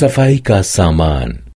सफ़ाई का सामान।